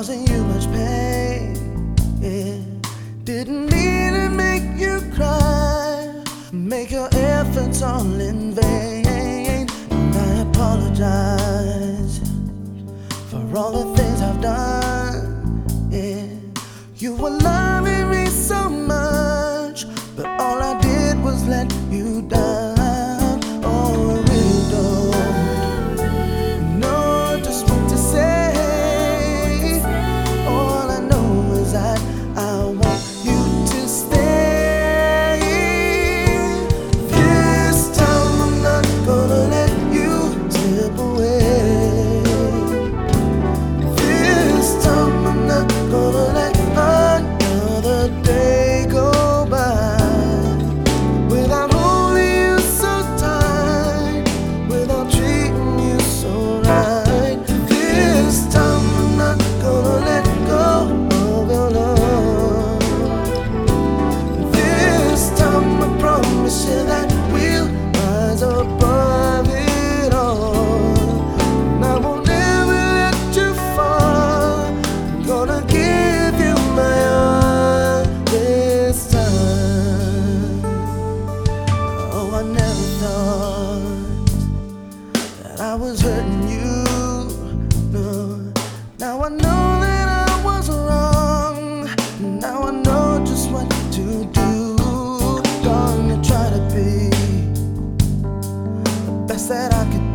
causing you much pain. Yeah. Didn't mean to make you cry, make your efforts all in vain. thought that I was hurting you. No, now I know that I was wrong. Now I know just what to do. Gonna try to be the best that I could.